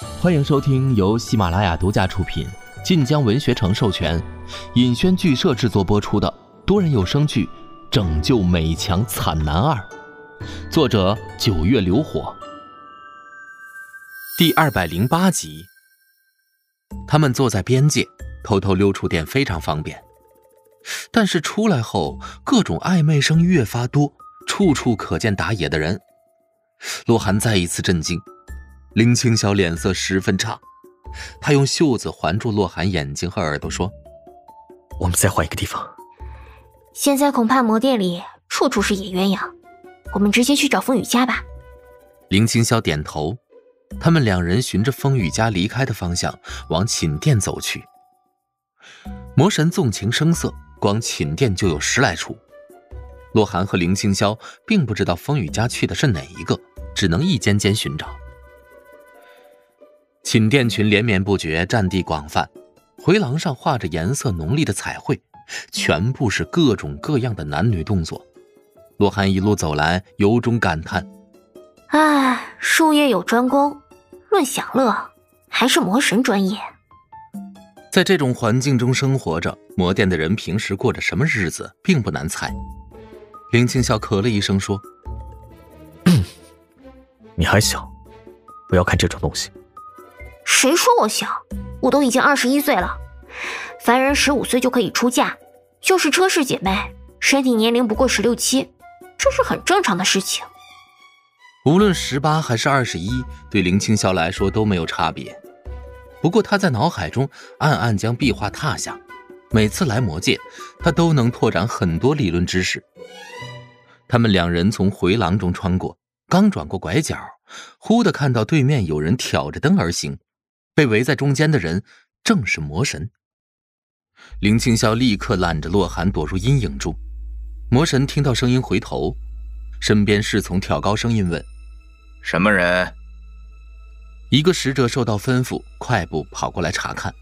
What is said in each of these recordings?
欢迎收听由喜马拉雅独家出品、晋江文学城授权、尹轩剧社制作播出的多人有声剧《拯救美强惨男二》，作者九月流火。第二百零八集。他们坐在边界，偷偷溜出店非常方便，但是出来后，各种暧昧声越发多，处处可见打野的人。洛寒再一次震惊，林青晓脸色十分差，他用袖子环住洛寒眼睛和耳朵，说：“我们再换一个地方。现在恐怕魔殿里处处是野鸳鸯，我们直接去找风雨家吧。”林青霄点头，他们两人循着风雨家离开的方向往寝殿走去。魔神纵情声色，光寝殿就有十来处。洛寒和林青霄并不知道风雨家去的是哪一个。只能一间间寻找。寝殿群连绵不绝，占地广泛，回廊上画着颜色浓丽的彩绘，全部是各种各样的男女动作。洛寒一路走来，由衷感叹：“唉，术业有专攻，论享乐，还是魔神专业。”在这种环境中生活着，魔殿的人平时过着什么日子，并不难猜。林青笑咳了一声说。你还小，不要看这种东西。谁说我小？我都已经二十一岁了。凡人十五岁就可以出嫁，就是车氏姐妹，身体年龄不过十六七，这是很正常的事情。无论十八还是二十一，对林青霄来说都没有差别。不过他在脑海中暗暗将壁画踏下，每次来魔界，他都能拓展很多理论知识。他们两人从回廊中穿过。刚转过拐角，忽的看到对面有人挑着灯而行，被围在中间的人正是魔神。林青霄立刻揽着洛寒躲入阴影中。魔神听到声音回头，身边侍从挑高声音问：“什么人？”一个使者受到吩咐，快步跑过来查看。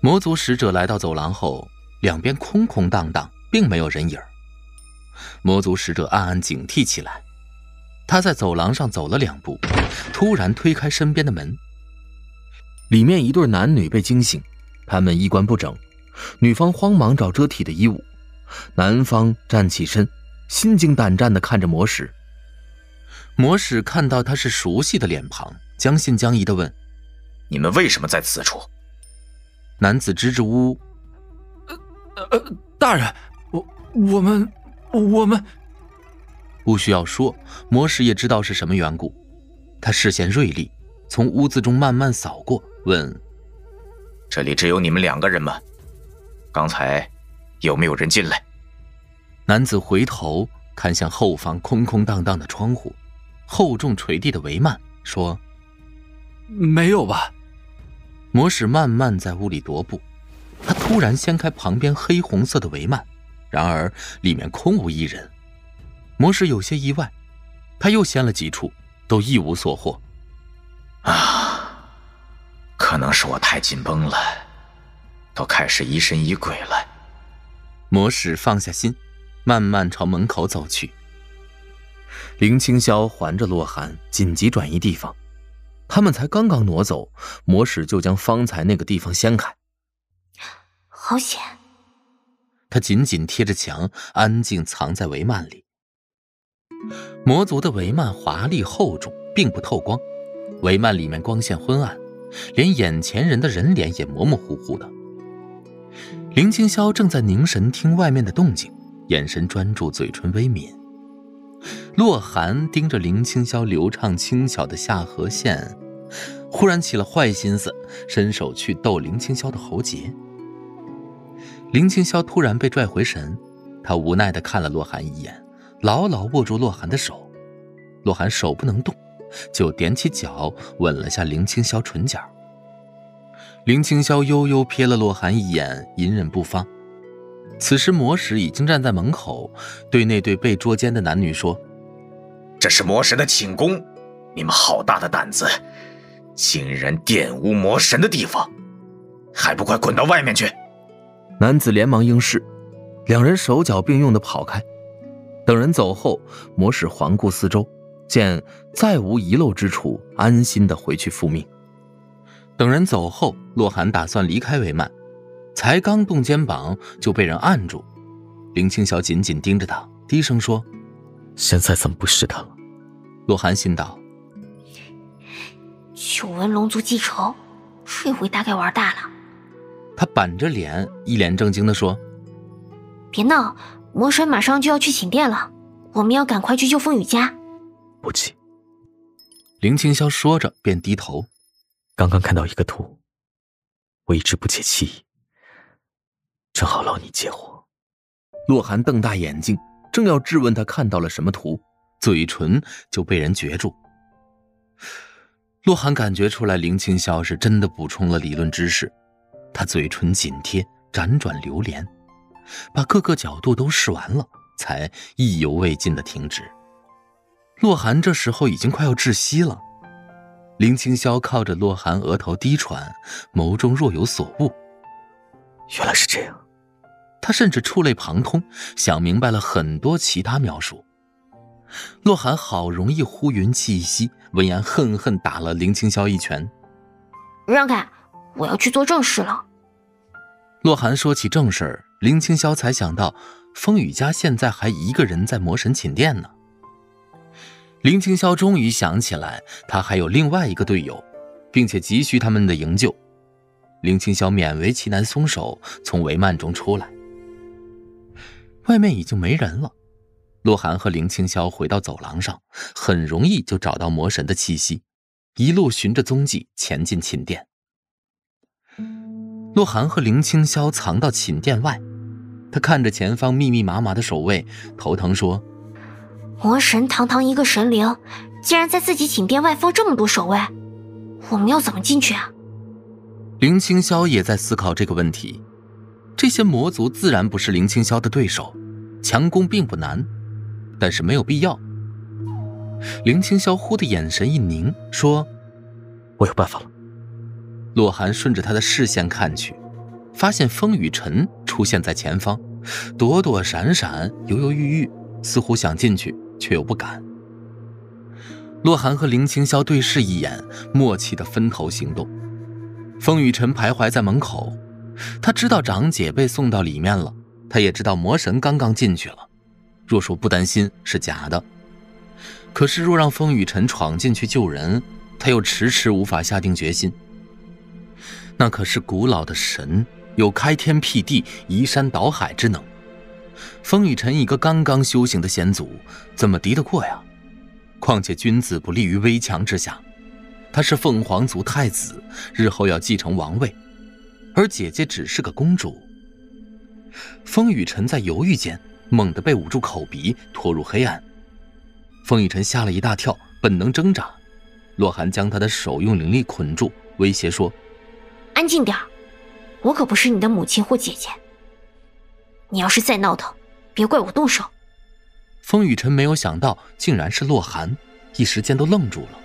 魔族使者来到走廊后，两边空空荡荡，并没有人影魔族使者暗暗警惕起来。他在走廊上走了两步，突然推开身边的门。里面一对男女被惊醒，他们衣冠不整，女方慌忙找遮体的衣物，男方站起身，心惊胆战地看着魔使。魔使看到他是熟悉的脸庞，将信将疑地问：“你们为什么在此处？”男子支支吾吾：“呃呃，大人，我我们我们。”不需要说，魔使也知道是什么缘故。他视线锐利，从屋子中慢慢扫过，问：“这里只有你们两个人吗？刚才有没有人进来？”男子回头看向后方空空荡荡的窗户，厚重垂地的帷幔，说：“没有吧？”魔使慢慢在屋里踱步，他突然掀开旁边黑红色的帷幔，然而里面空无一人。魔使有些意外，他又掀了几处，都一无所获。啊，可能是我太紧绷了，都开始疑神疑鬼了。魔使放下心，慢慢朝门口走去。林青霄环着洛寒，紧急转移地方。他们才刚刚挪走，魔使就将方才那个地方掀开。好险！他紧紧贴着墙，安静藏在帷幔里。魔族的帷幔华丽厚重，并不透光，帷幔里面光线昏暗，连眼前人的人脸也模模糊糊的。林青霄正在凝神听外面的动静，眼神专注，嘴唇微抿。洛寒盯着林青霄流畅轻巧的下颌线，忽然起了坏心思，伸手去逗林青霄的喉结。林青霄突然被拽回神，他无奈地看了洛寒一眼。牢牢握住洛寒的手，洛寒手不能动，就踮起脚吻了下林青霄唇角。林青霄悠悠瞥了洛寒一眼，隐忍不发。此时魔使已经站在门口，对那对被捉奸的男女说：“这是魔神的寝宫，你们好大的胆子，竟然玷污魔神的地方，还不快滚到外面去！”男子连忙应是，两人手脚并用的跑开。等人走后，魔使环顾四周，见再无遗漏之处，安心的回去复命。等人走后，洛寒打算离开帷曼，才刚动肩膀就被人按住。林青晓紧紧盯着他，低声说：“现在怎么不是他了？”洛寒心道：“久闻龙族记仇，这回大概玩大了。”他板着脸，一脸正经的说：“别闹，魔神马上就要去寝殿了，我们要赶快去救风雨家。”不急。林青霄说着，便低头。刚刚看到一个图，我一直不解气意，正好劳你解惑。洛寒瞪大眼睛，正要质问他看到了什么图，嘴唇就被人攫住。洛寒感觉出来，林青霄是真的补充了理论知识，他嘴唇紧贴，辗转流连，把各个角度都试完了，才意犹未尽的停止。洛寒这时候已经快要窒息了。林青霄靠着洛寒额头低喘，眸中若有所悟。原来是这样。他甚至触类旁通，想明白了很多其他描述。洛寒好容易呼云气息，闻言恨恨打了林青霄一拳：“让开，我要去做正事了。”洛寒说起正事儿，林青霄才想到，风雨家现在还一个人在魔神寝殿呢。林青霄终于想起来，他还有另外一个队友，并且急需他们的营救。林青霄勉为其难松手，从帷幔中出来。外面已经没人了，洛寒和林青霄回到走廊上，很容易就找到魔神的气息，一路寻着踪迹前进寝殿。洛寒和林青霄藏到寝殿外，他看着前方密密麻麻的守卫，头疼说。魔神堂堂一个神灵，竟然在自己寝殿外放这么多守卫，我们要怎么进去啊？林青霄也在思考这个问题。这些魔族自然不是林青霄的对手，强攻并不难，但是没有必要。林青霄忽的眼神一凝，说：“我有办法了。”洛寒顺着他的视线看去，发现风雨尘出现在前方，躲躲闪闪，犹犹豫豫，似乎想进去。却又不敢。洛寒和林青霄对视一眼，默契的分头行动。风雨尘徘徊在门口，他知道长姐被送到里面了，他也知道魔神刚刚进去了。若说不担心是假的，可是若让风雨尘闯进去救人，他又迟迟无法下定决心。那可是古老的神，有开天辟地、移山倒海之能。风雨尘一个刚刚修行的贤祖，怎么敌得过呀？况且君子不立于危墙之下，他是凤凰族太子，日后要继承王位，而姐姐只是个公主。风雨尘在犹豫间，猛地被捂住口鼻，拖入黑暗。风雨尘吓了一大跳，本能挣扎。洛寒将他的手用灵力捆住，威胁说：“安静点我可不是你的母亲或姐姐。”你要是再闹腾，别怪我动手。风雨晨没有想到，竟然是洛寒，一时间都愣住了。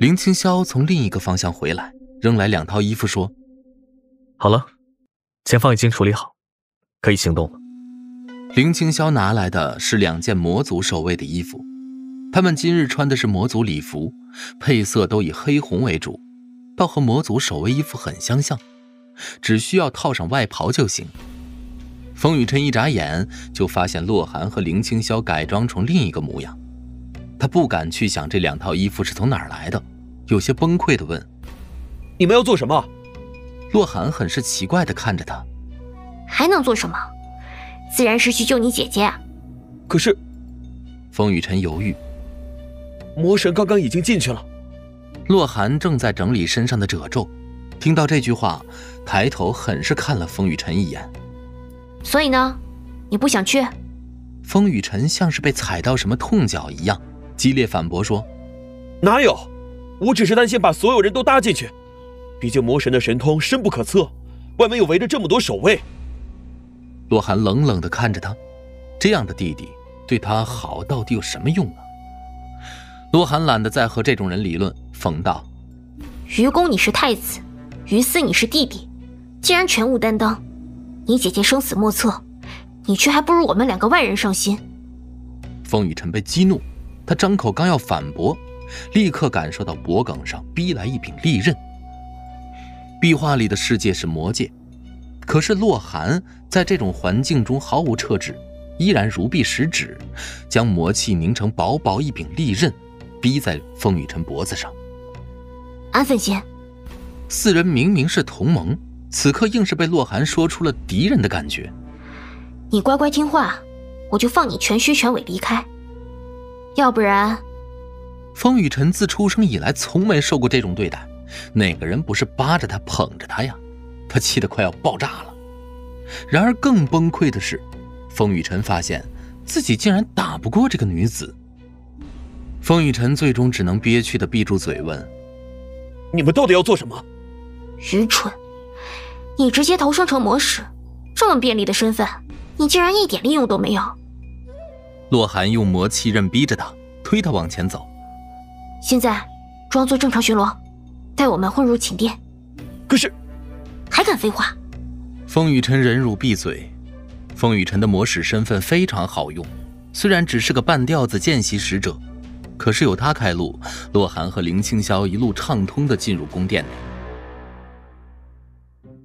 林青霄从另一个方向回来，扔来两套衣服，说：“好了，前方已经处理好，可以行动了。”林青霄拿来的是两件魔族守卫的衣服，他们今日穿的是魔族礼服，配色都以黑红为主，倒和魔族守卫衣服很相像，只需要套上外袍就行。风雨辰一眨眼就发现洛寒和林青霄改装成另一个模样，他不敢去想这两套衣服是从哪儿来的，有些崩溃的问：“你们要做什么？”洛寒很是奇怪的看着他：“还能做什么？自然是去救你姐姐。”可是，风雨晨犹豫：“魔神刚刚已经进去了。”洛寒正在整理身上的褶皱，听到这句话，抬头很是看了风雨晨一眼。所以呢，你不想去？风雨晨像是被踩到什么痛脚一样，激烈反驳说：“哪有？我只是担心把所有人都搭进去。毕竟魔神的神通深不可测，外面又围着这么多守卫。”洛寒冷冷地看着他，这样的弟弟对他好到底有什么用呢？洛寒懒得再和这种人理论，讽道：“愚公你是太子，于私你是弟弟，既然全无担当。”你姐姐生死莫测，你却还不如我们两个外人上心。风雨晨被激怒，他张口刚要反驳，立刻感受到脖颈上逼来一柄利刃。壁画里的世界是魔界，可是洛寒在这种环境中毫无撤止，依然如臂使指，将魔气凝成薄薄一柄利刃，逼在风雨晨脖子上。安分些。四人明明是同盟，此刻硬是被洛寒说出了敌人的感觉。你乖乖听话，我就放你全虚全尾离开。要不然，风雨晨自出生以来从没受过这种对待，哪个人不是扒着他捧着他呀？他气得快要爆炸了。然而更崩溃的是，风雨晨发现自己竟然打不过这个女子。风雨晨最终只能憋屈的闭住嘴问：“你们到底要做什么？”愚蠢！你直接投生成魔使，这么便利的身份，你竟然一点利用都没有。洛寒用魔气刃逼着他，推他往前走。现在，装作正常巡逻，带我们混入寝殿。可是，还敢废话？风雨尘忍辱闭嘴。风雨尘的魔使身份非常好用，虽然只是个半吊子见习使者，可是有他开路，洛寒和林青霄一路畅通的进入宫殿里。